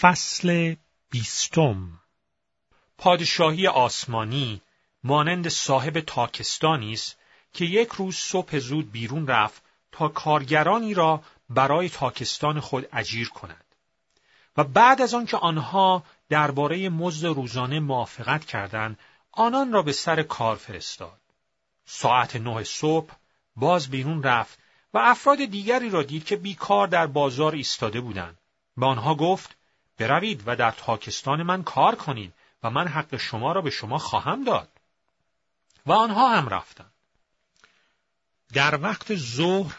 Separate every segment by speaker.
Speaker 1: فصل بیستم. پادشاهی آسمانی مانند صاحب تاکستانی است که یک روز صبح زود بیرون رفت تا کارگرانی را برای تاکستان خود اجیر کند و بعد از آنکه آنها درباره مزد روزانه موافقت کردند آنان را به سر کار فرستاد. ساعت نه صبح باز بیرون رفت و افراد دیگری را دید که بیکار در بازار ایستاده بودند. به آنها گفت بروید و در تاکستان من کار کنید و من حق شما را به شما خواهم داد. و آنها هم رفتند. در وقت ظهر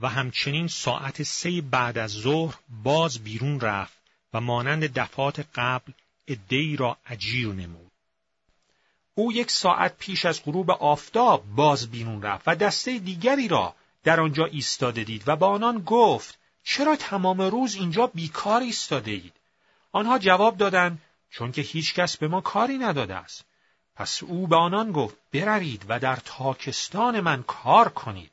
Speaker 1: و همچنین ساعت سه بعد از ظهر باز بیرون رفت و مانند دفعات قبل ادهی را اجیر نمود. او یک ساعت پیش از غروب آفتاب باز بیرون رفت و دسته دیگری را در آنجا ایستاده دید و به آنان گفت چرا تمام روز اینجا بیکار ایستاده اید؟ آنها جواب دادند چون که هیچ کس به ما کاری نداده است. پس او به آنان گفت بروید و در تاکستان من کار کنید.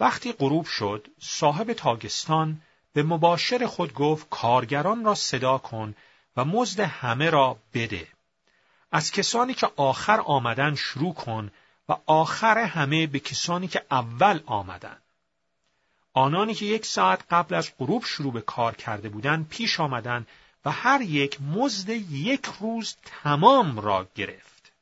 Speaker 1: وقتی غروب شد صاحب تاکستان به مباشر خود گفت کارگران را صدا کن و مزد همه را بده. از کسانی که آخر آمدن شروع کن و آخر همه به کسانی که اول آمدن. آنانی که یک ساعت قبل از غروب شروع به کار کرده بودند پیش آمدند و هر یک مزد یک روز تمام را گرفت.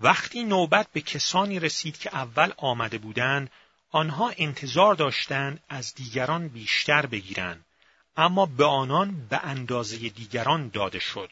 Speaker 1: وقتی نوبت به کسانی رسید که اول آمده بودند، آنها انتظار داشتند از دیگران بیشتر بگیرند، اما به آنان به اندازه دیگران داده شد.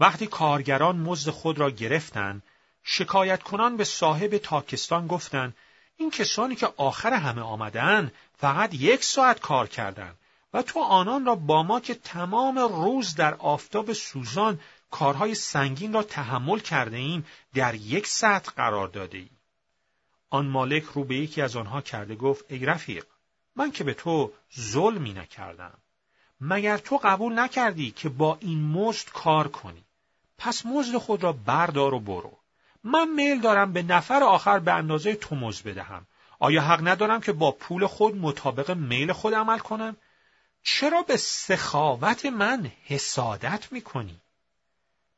Speaker 1: وقتی کارگران مزد خود را گرفتند، شکایت کنان به صاحب تاکستان گفتند این کسانی که آخر همه آمدن فقط یک ساعت کار کردند و تو آنان را با ما که تمام روز در آفتاب سوزان کارهای سنگین را تحمل کرده ایم در یک ساعت قرار داده ای. آن مالک رو به یکی از آنها کرده گفت ای رفیق من که به تو ظلمی نکردم. مگر تو قبول نکردی که با این مزد کار کنی؟ پس مزد خود را بردار و برو. من میل دارم به نفر آخر به اندازه تو بدهم. آیا حق ندارم که با پول خود مطابق میل خود عمل کنم؟ چرا به سخاوت من حسادت می‌کنی؟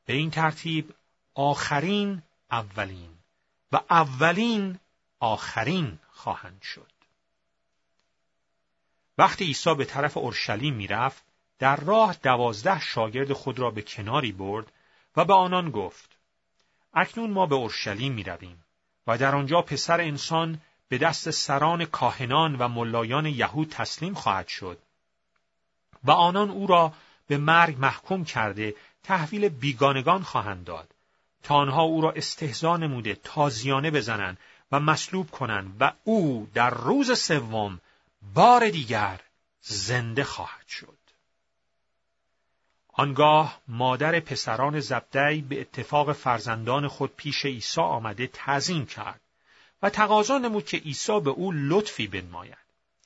Speaker 1: به این ترتیب آخرین اولین و اولین آخرین خواهند شد. وقتی عیسی به طرف اورشلیم می‌رفت، در راه دوازده شاگرد خود را به کناری برد و به آنان گفت اکنون ما به اورشلیم می رویم و در آنجا پسر انسان به دست سران کاهنان و ملایان یهود تسلیم خواهد شد و آنان او را به مرگ محکوم کرده تحویل بیگانگان خواهند داد. تا آنها او را استهزا نموده تازیانه بزنند و مصلوب کنند و او در روز سوم بار دیگر زنده خواهد شد. آنگاه مادر پسران زبدی به اتفاق فرزندان خود پیش عیسی آمده تعظیم کرد و تقاضا نمود که عیسی به او لطفی بنماید.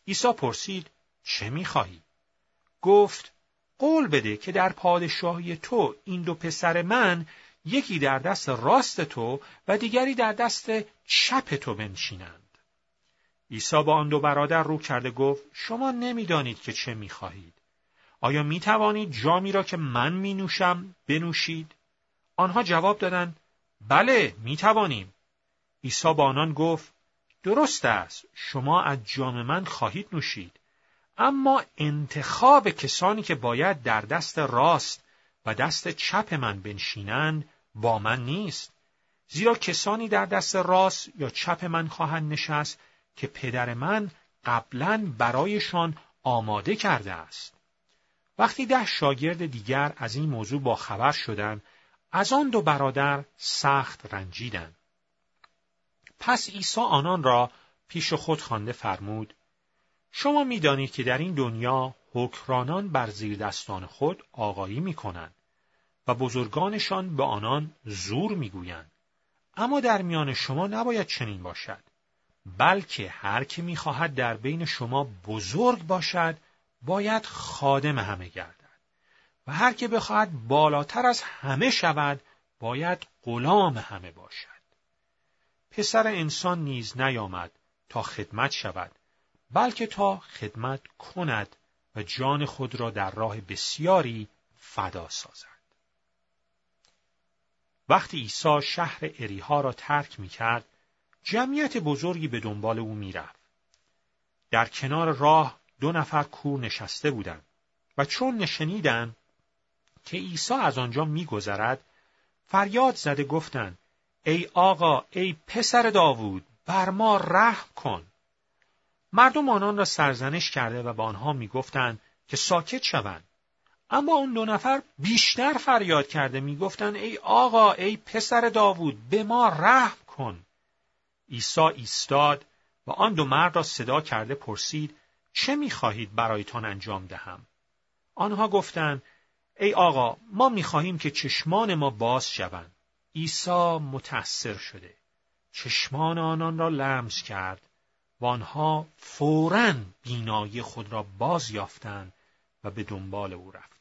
Speaker 1: عیسی پرسید چه می‌خواهی؟ گفت قول بده که در پادشاهی تو این دو پسر من یکی در دست راست تو و دیگری در دست چپ تو بنشینند. عیسی با آن دو برادر رو کرده گفت شما نمی‌دانید که چه می‌خواهید. آیا می توانید جامی را که من می نوشم بنوشید؟ آنها جواب دادند بله می توانیم. عیسی با آنان گفت درست است شما از جام من خواهید نوشید اما انتخاب کسانی که باید در دست راست و دست چپ من بنشینند با من نیست زیرا کسانی در دست راست یا چپ من خواهند نشست که پدر من قبلا برایشان آماده کرده است وقتی ده شاگرد دیگر از این موضوع با خبر شدند از آن دو برادر سخت رنجیدند. پس عیسی آنان را پیش خود خوانده فرمود شما می‌دانید که در این دنیا حکرانان بر زیر دستان خود آقایی می کنند و بزرگانشان به آنان زور می‌گویند. اما در میان شما نباید چنین باشد بلکه هر که می‌خواهد در بین شما بزرگ باشد باید خادم همه گردد و هر که بخواهد بالاتر از همه شود باید غلام همه باشد پسر انسان نیز نیامد تا خدمت شود بلکه تا خدمت کند و جان خود را در راه بسیاری فدا سازند. وقتی عیسی شهر اریها را ترک می کرد، جمعیت بزرگی به دنبال او می رفت. در کنار راه دو نفر کور نشسته بودند و چون نشنیدند که عیسی از آنجا میگذرد فریاد زده گفتند ای آقا ای پسر داوود بر ما رحم کن. مردم آنان را سرزنش کرده و به آنها می‌گفتند که ساکت شوند. اما اون دو نفر بیشتر فریاد کرده می‌گفتند ای آقا ای پسر داوود به ما رحم کن. عیسی ایستاد و آن دو مرد را صدا کرده پرسید چه می‌خواهید برایتان انجام دهم؟ آنها گفتند ای آقا ما می‌خواهیم که چشمان ما باز شوند. عیسی متأثر شده. چشمان آنان را لمس کرد و آنها فورا بینایی خود را باز یافتند و به دنبال او رفت